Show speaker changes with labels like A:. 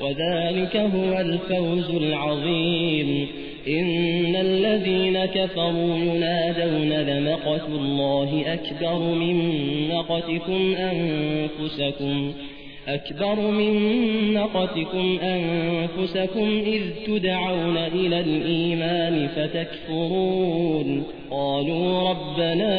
A: وذلك هو الفوز العظيم. إن الذين كفروا ينادون لمقت الله أكبر من مقتكم أنفسكم. أكبر من مقتكم أنفسكم إذ تدعون إلى الإيمان فتكفرون. قالوا ربنا